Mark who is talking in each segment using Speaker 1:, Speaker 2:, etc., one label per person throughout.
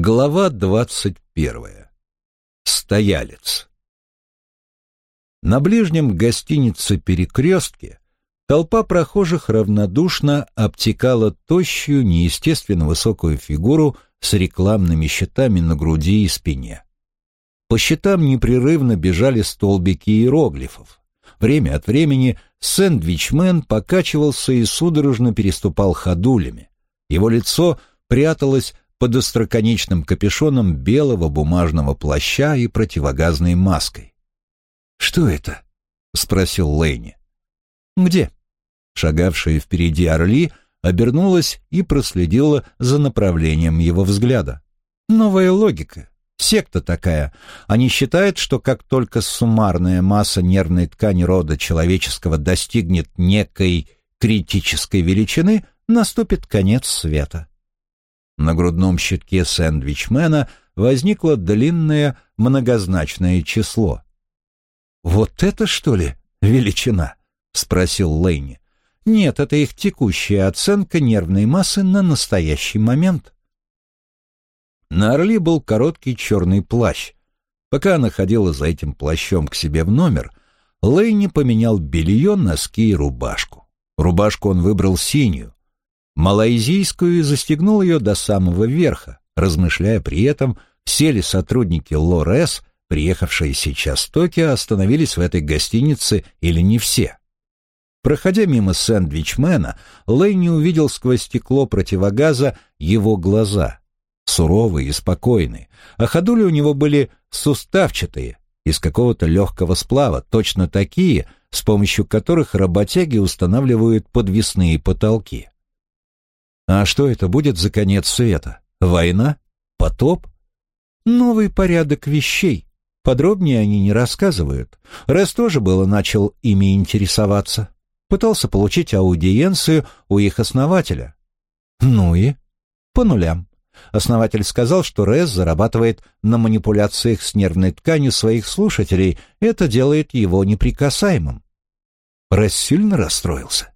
Speaker 1: Глава двадцать первая. Стоялец. На ближнем гостинице «Перекрестке» толпа прохожих равнодушно обтекала тощую, неестественно высокую фигуру с рекламными щитами на груди и спине. По щитам непрерывно бежали столбики иероглифов. Время от времени сэндвичмен покачивался и судорожно переступал ходулями. Его лицо пряталось под остроконечным капюшоном белого бумажного плаща и противогазной маской. «Что это?» — спросил Лэйни. «Где?» Шагавшая впереди Орли обернулась и проследила за направлением его взгляда. «Новая логика. Секта такая. Они считают, что как только суммарная масса нервной ткани рода человеческого достигнет некой критической величины, наступит конец света. На грудном щитке сэндвичмена возникло длинное многозначное число. «Вот это, что ли, величина?» — спросил Лейни. «Нет, это их текущая оценка нервной массы на настоящий момент». На Орли был короткий черный плащ. Пока она ходила за этим плащом к себе в номер, Лейни поменял белье, носки и рубашку. Рубашку он выбрал синюю, малайзийскую и застегнул ее до самого верха, размышляя при этом, все ли сотрудники Лорес, приехавшие сейчас в Токио, остановились в этой гостинице или не все. Проходя мимо сэндвичмена, Лэйни увидел сквозь стекло противогаза его глаза, суровые и спокойные, а ходули у него были суставчатые, из какого-то легкого сплава, точно такие, с помощью которых работяги устанавливают подвесные потолки. А что это будет за конец света? Война? Потоп? Новый порядок вещей. Подробнее они не рассказывают. Рес тоже было начал ими интересоваться. Пытался получить аудиенцию у их основателя. Ну и? По нулям. Основатель сказал, что Рез зарабатывает на манипуляциях с нервной тканью своих слушателей. Это делает его неприкасаемым. Рез сильно расстроился?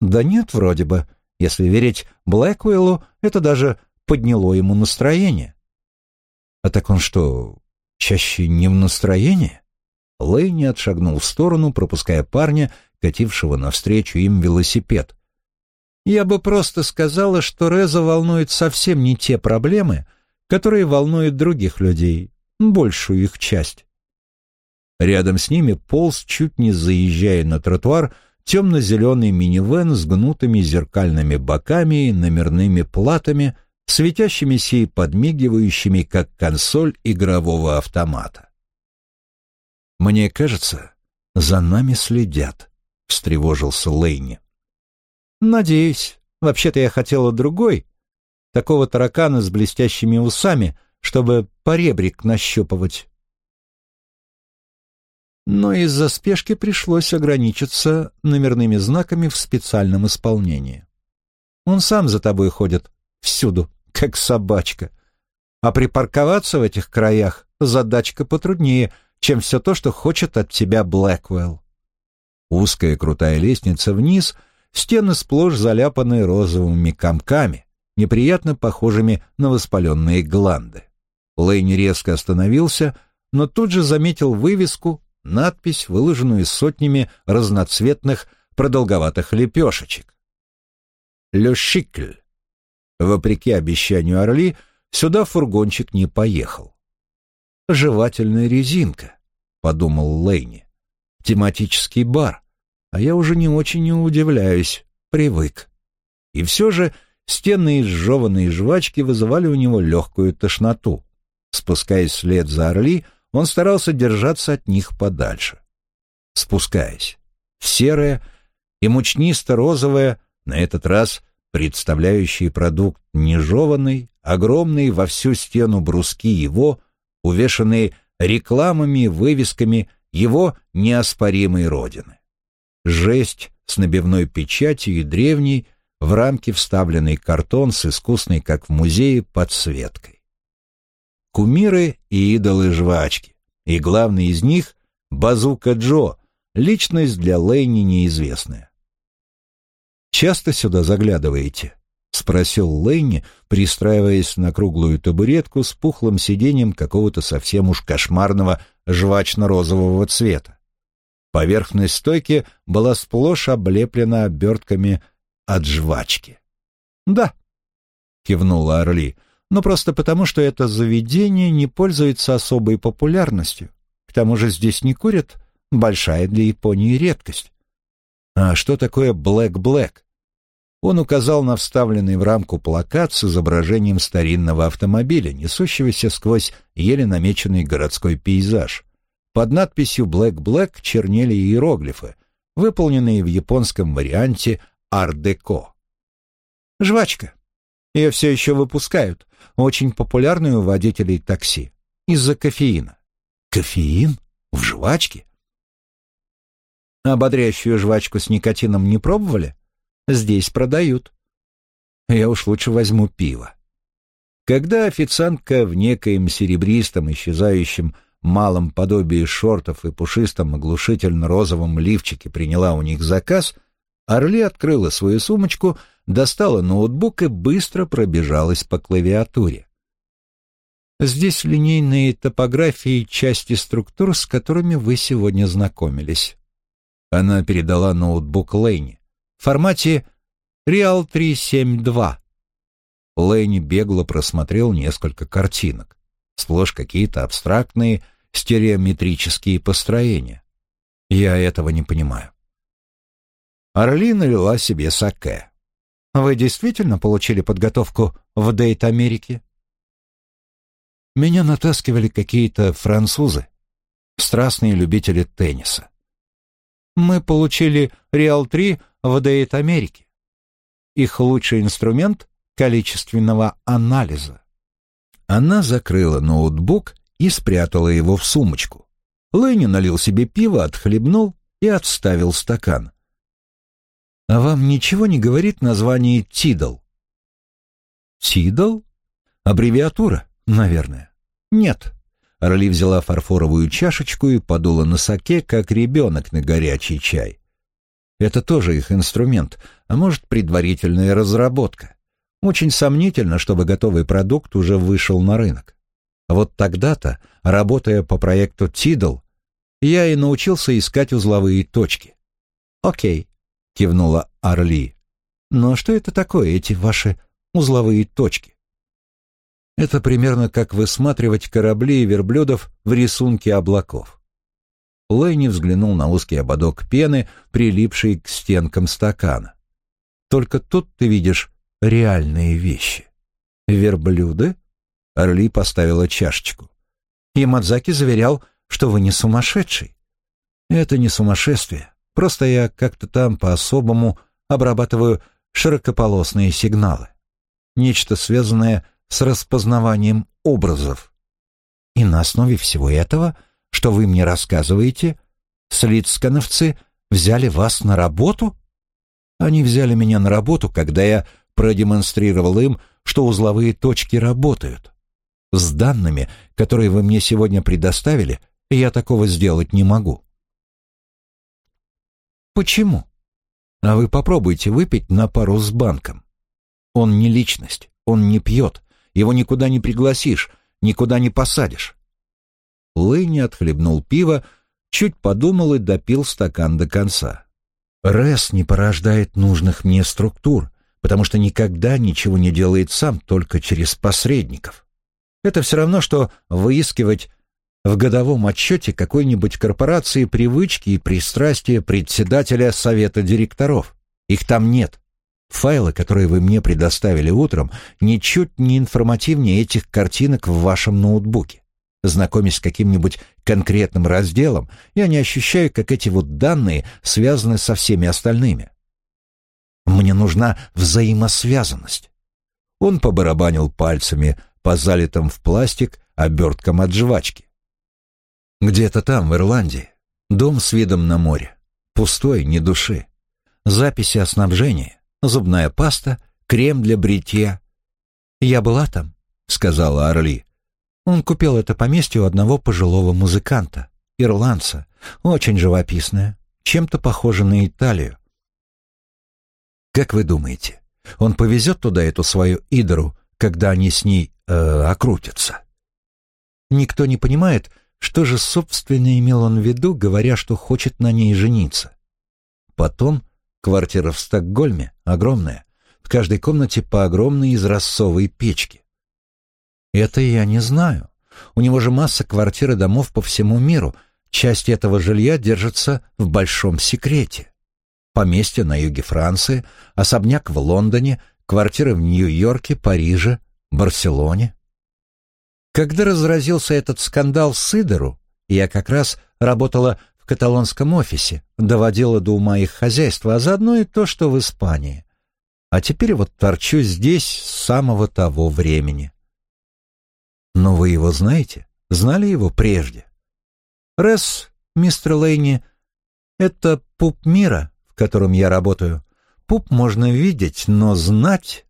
Speaker 1: Да нет, вроде бы. Если верить Блэквиллу, это даже подняло ему настроение. А так он что, чаще не в настроении? Лэйни отшагнул в сторону, пропуская парня, катившего навстречу им велосипед. Я бы просто сказала, что Реза волнует совсем не те проблемы, которые волнуют других людей, большую их часть. Рядом с ними полз, чуть не заезжая на тротуар, темно-зеленый минивэн с гнутыми зеркальными боками и номерными платами, светящимися и подмигивающими, как консоль игрового автомата. «Мне кажется, за нами следят», — встревожился Лейни. «Надеюсь. Вообще-то я хотела другой, такого таракана с блестящими усами, чтобы поребрик нащупывать» но из-за спешки пришлось ограничиться номерными знаками в специальном исполнении. Он сам за тобой ходит всюду, как собачка. А припарковаться в этих краях задачка потруднее, чем все то, что хочет от тебя Блэквелл. Узкая крутая лестница вниз, стены сплошь заляпаны розовыми комками, неприятно похожими на воспаленные гланды. Лейни резко остановился, но тут же заметил вывеску надпись, выложенную сотнями разноцветных продолговатых лепешечек. «Ле Шикль». Вопреки обещанию Орли, сюда фургончик не поехал. «Жевательная резинка», — подумал Лейни. «Тематический бар. А я уже не очень удивляюсь, привык». И все же стенные сжеванные жвачки вызывали у него легкую тошноту. Спускаясь вслед за Орли, он старался держаться от них подальше. Спускаясь, серое и мучнисто-розовое, на этот раз представляющий продукт нежеванный, огромные во всю стену бруски его, увешанные рекламами, вывесками его неоспоримой родины. Жесть с набивной печатью и древней, в рамке вставленный картон с искусной, как в музее, подсветкой кумиры и идолы жвачки. И главный из них — Базука Джо, личность для Лейни неизвестная. «Часто сюда заглядываете?» — спросил Лэнни, пристраиваясь на круглую табуретку с пухлым сиденьем какого-то совсем уж кошмарного жвачно-розового цвета. Поверхность стойки была сплошь облеплена обертками от жвачки. «Да», — кивнула Орли, — «но просто потому, что это заведение не пользуется особой популярностью. К тому же здесь не курят, большая для Японии редкость». «А что такое блэк-блэк?» Он указал на вставленный в рамку плакат с изображением старинного автомобиля, несущегося сквозь еле намеченный городской пейзаж. Под надписью «Блэк Блэк» чернели иероглифы, выполненные в японском варианте «Ар-деко». Жвачка. Ее все еще выпускают, очень популярную у водителей такси, из-за кофеина. Кофеин? В жвачке? Ободряющую жвачку с никотином не пробовали? Здесь продают. Я уж лучше возьму пиво. Когда официантка в некоем серебристом, исчезающем малом подобии шортов и пушистом оглушительно-розовом лифчике приняла у них заказ, Орли открыла свою сумочку, достала ноутбук и быстро пробежалась по клавиатуре. Здесь линейные топографии части структур, с которыми вы сегодня знакомились. Она передала ноутбук Лэйни в формате Real 372. Лэйни бегло просмотрел несколько картинок, сплошь какие-то абстрактные стереометрические построения. Я этого не понимаю. Орли налила себе саке. «Вы действительно получили подготовку в Дейт Америке?» Меня натаскивали какие-то французы, страстные любители тенниса. Мы получили Реал 3 в Дейт Америке. Их лучший инструмент количественного анализа. Она закрыла ноутбук и спрятала его в сумочку. Лэнни налил себе пиво, отхлебнул и отставил стакан. «А вам ничего не говорит название Тидл?» «Тидл? Аббревиатура, наверное». «Нет». Орли взяла фарфоровую чашечку и подула на саке, как ребенок на горячий чай. Это тоже их инструмент, а может, предварительная разработка. Очень сомнительно, чтобы готовый продукт уже вышел на рынок. А вот тогда-то, работая по проекту Tidal, я и научился искать узловые точки. «Окей», — кивнула Арли. «Но что это такое, эти ваши узловые точки?» Это примерно как высматривать корабли и верблюдов в рисунке облаков. Лэйни взглянул на узкий ободок пены, прилипший к стенкам стакана. «Только тут ты видишь реальные вещи». «Верблюды?» Орли поставила чашечку. «Ямадзаки заверял, что вы не сумасшедший». «Это не сумасшествие. Просто я как-то там по-особому обрабатываю широкополосные сигналы. Нечто связанное с распознаванием образов. И на основе всего этого — что вы мне рассказываете? Слицкановцы взяли вас на работу? Они взяли меня на работу, когда я продемонстрировал им, что узловые точки работают. С данными, которые вы мне сегодня предоставили, я такого сделать не могу. Почему? А вы попробуйте выпить на пару с банком. Он не личность, он не пьет, его никуда не пригласишь, никуда не посадишь. Лэйни отхлебнул пиво, чуть подумал и допил стакан до конца. Рес не порождает нужных мне структур, потому что никогда ничего не делает сам, только через посредников. Это все равно, что выискивать в годовом отчете какой-нибудь корпорации привычки и пристрастия председателя совета директоров. Их там нет. Файлы, которые вы мне предоставили утром, ничуть не информативнее этих картинок в вашем ноутбуке. Знакомясь с каким-нибудь конкретным разделом, я не ощущаю, как эти вот данные связаны со всеми остальными. Мне нужна взаимосвязанность. Он побарабанил пальцами по залитым в пластик оберткам от жвачки. Где-то там, в Ирландии, дом с видом на море, пустой, ни души. Записи о снабжении, зубная паста, крем для бритья. «Я была там», — сказала Орли. Он купил это поместье у одного пожилого музыканта, ирландца, очень живописное, чем-то похоже на Италию. Как вы думаете, Он повезет туда эту свою Идору, когда они с ней э, окрутятся. Никто не понимает, что же собственно имел он в виду, говоря, что хочет на ней жениться. Потом квартира в Стокгольме огромная, в каждой комнате по огромной изразцовой печке. Это я не знаю. У него же масса квартир и домов по всему миру. Часть этого жилья держится в большом секрете. Поместье на юге Франции, особняк в Лондоне, квартиры в Нью-Йорке, Париже, Барселоне. Когда разразился этот скандал с Идору, я как раз работала в каталонском офисе, доводила до ума их хозяйство, а заодно и то, что в Испании. А теперь вот торчу здесь с самого того времени. Но вы его знаете? Знали его прежде? Ресс, мистер Лейни, это пуп мира, в котором я работаю. Пуп можно видеть, но знать...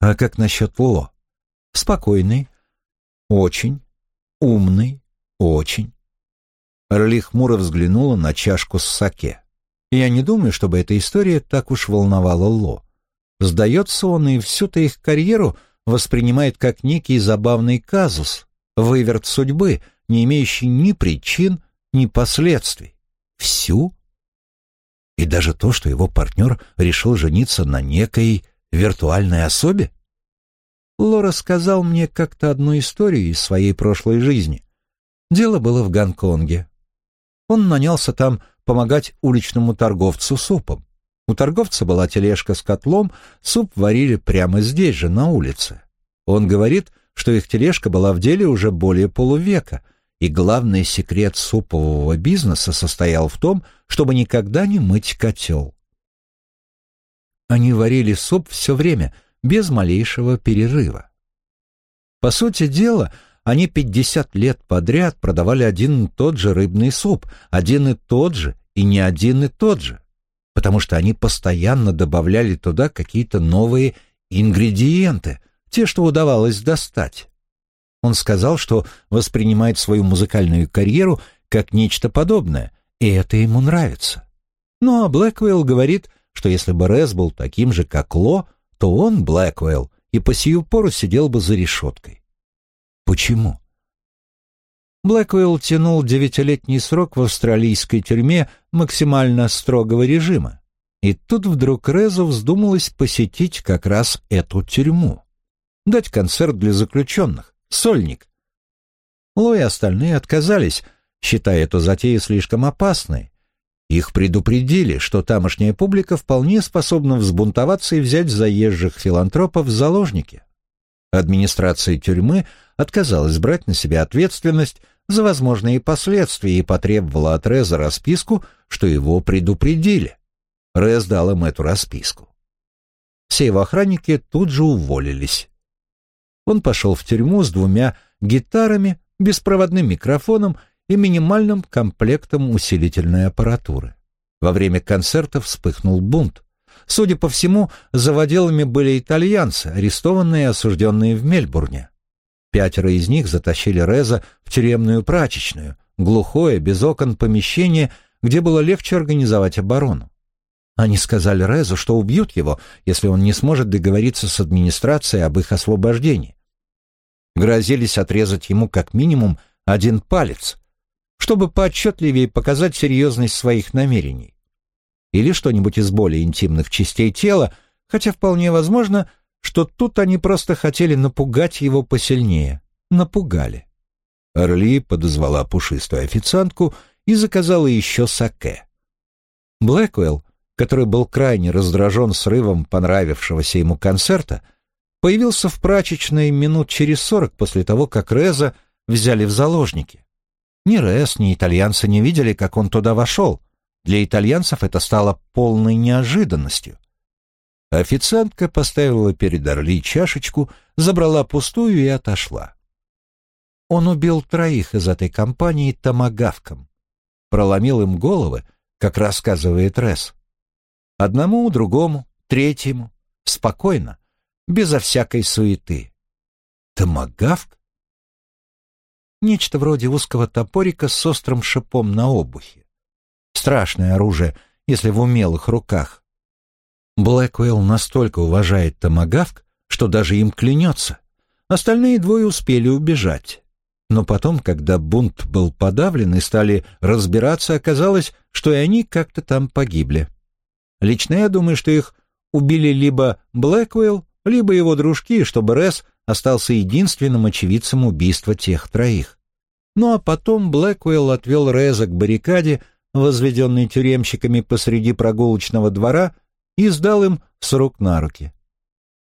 Speaker 1: А как насчет Ло? Спокойный, очень, умный, очень. Орли хмуро взглянула на чашку с саке. Я не думаю, чтобы эта история так уж волновала Ло. Сдается он и всю-то их карьеру воспринимает как некий забавный казус, выверт судьбы, не имеющий ни причин, ни последствий. Всю? И даже то, что его партнер решил жениться на некой виртуальной особе? Лора сказал мне как-то одну историю из своей прошлой жизни. Дело было в Гонконге. Он нанялся там помогать уличному торговцу супом. У торговца была тележка с котлом, суп варили прямо здесь же, на улице. Он говорит, что их тележка была в деле уже более полувека, и главный секрет супового бизнеса состоял в том, чтобы никогда не мыть котел. Они варили суп все время, без малейшего перерыва. По сути дела, они 50 лет подряд продавали один и тот же рыбный суп, один и тот же и не один и тот же, потому что они постоянно добавляли туда какие-то новые ингредиенты, те, что удавалось достать. Он сказал, что воспринимает свою музыкальную карьеру как нечто подобное, и это ему нравится. Ну а Блэквелл говорит, что если бы Рэс был таким же, как Ло, то он, Блэквелл, и по сию пору сидел бы за решеткой. Почему? Блэквелл тянул девятилетний срок в австралийской тюрьме максимально строгого режима. И тут вдруг Резу вздумалось посетить как раз эту тюрьму. Дать концерт для заключенных, сольник. Ло и остальные отказались, считая эту затею слишком опасной, их предупредили, что тамошняя публика вполне способна взбунтоваться и взять заезжих филантропов в заложники. Администрация тюрьмы отказалась брать на себя ответственность за возможные последствия и потребовала от Реза расписку, что его предупредили. Рез дал им эту расписку. Все его охранники тут же уволились. Он пошел в тюрьму с двумя гитарами, беспроводным микрофоном и минимальным комплектом усилительной аппаратуры. Во время концерта вспыхнул бунт. Судя по всему, заводелами были итальянцы, арестованные и осужденные в Мельбурне. Пятеро из них затащили Реза в тюремную прачечную, глухое, без окон помещение, где было легче организовать оборону. Они сказали Резу, что убьют его, если он не сможет договориться с администрацией об их освобождении. Грозились отрезать ему как минимум один палец, чтобы поотчетливее показать серьезность своих намерений. Или что-нибудь из более интимных частей тела, хотя вполне возможно, что тут они просто хотели напугать его посильнее. Напугали. Орли подозвала пушистую официантку и заказала еще саке. Блэквелл, который был крайне раздражен срывом понравившегося ему концерта, появился в прачечной минут через сорок после того, как Реза взяли в заложники. Ни Рес, ни итальянцы не видели, как он туда вошел. Для итальянцев это стало полной неожиданностью. Официантка поставила перед Орли чашечку, забрала пустую и отошла. Он убил троих из этой компании томагавком. Проломил им головы, как рассказывает Рес. Одному, другому, третьему. Спокойно, безо всякой суеты. Томагавк? Нечто вроде узкого топорика с острым шипом на обухе. Страшное оружие, если в умелых руках. Блэквелл настолько уважает Томагавк, что даже им клянется. Остальные двое успели убежать. Но потом, когда бунт был подавлен и стали разбираться, оказалось, что и они как-то там погибли. Лично я думаю, что их убили либо Блэквелл, либо его дружки, чтобы Рэс остался единственным очевидцем убийства тех троих. Ну а потом Блэквелл отвел Реза к баррикаде, возведенной тюремщиками посреди прогулочного двора, и сдал им с рук на руки.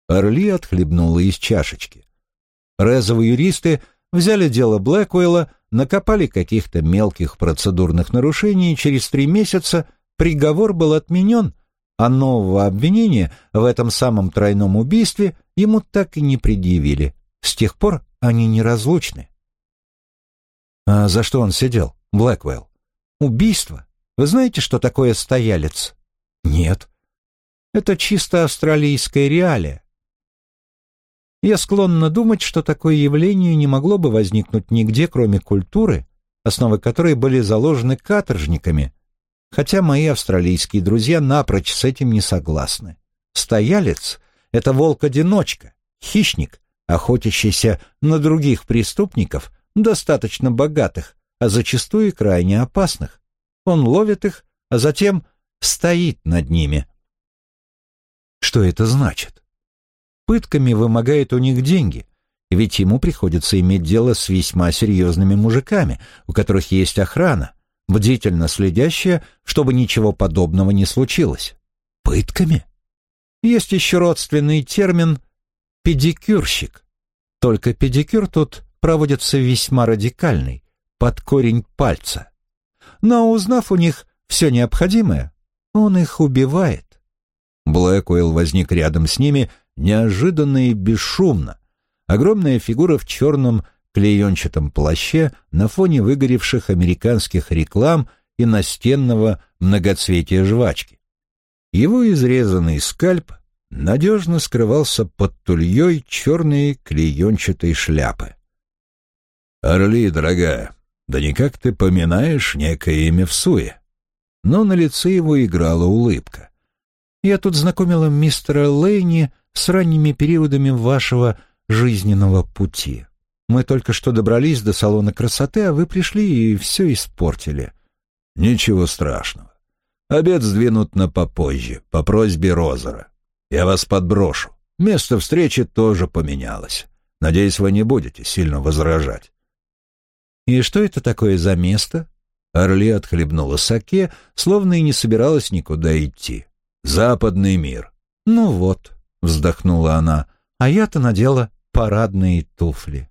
Speaker 1: Орли отхлебнула из чашечки. Резовы юристы взяли дело Блэквелла, накопали каких-то мелких процедурных нарушений, и через три месяца приговор был отменен, а нового обвинения в этом самом тройном убийстве ему так и не предъявили. С тех пор они неразлучны. А за что он сидел, Блэквелл? Убийство. Вы знаете, что такое стоялец? Нет. Это чисто австралийская реалия. Я склонна думать, что такое явление не могло бы возникнуть нигде, кроме культуры, основы которой были заложены каторжниками, хотя мои австралийские друзья напрочь с этим не согласны. Стоялец — это волк-одиночка, хищник, охотящийся на других преступников, достаточно богатых, а зачастую крайне опасных. Он ловит их, а затем стоит над ними. Что это значит? Пытками вымогает у них деньги, ведь ему приходится иметь дело с весьма серьезными мужиками, у которых есть охрана, бдительно следящая, чтобы ничего подобного не случилось. Пытками? Есть еще родственный термин «педикюрщик». Только педикюр тут проводится весьма радикальный, под корень пальца. Но узнав у них все необходимое, он их убивает. Блэкуэлл возник рядом с ними неожиданно и бесшумно. Огромная фигура в черном клеенчатом плаще на фоне выгоревших американских реклам и настенного многоцветия жвачки. Его изрезанный скальп надежно скрывался под тульей черной клеенчатой шляпы. «Орли, дорогая, да никак ты поминаешь некое имя в суе?» Но на лице его играла улыбка. «Я тут знакомила мистера Лейни с ранними периодами вашего жизненного пути. Мы только что добрались до салона красоты, а вы пришли и все испортили». «Ничего страшного. Обед сдвинут на попозже, по просьбе Розера. Я вас подброшу. Место встречи тоже поменялось. Надеюсь, вы не будете сильно возражать. «И что это такое за место?» Орли отхлебнула саке, словно и не собиралась никуда идти. «Западный мир». «Ну вот», — вздохнула она, — «а я-то надела парадные туфли».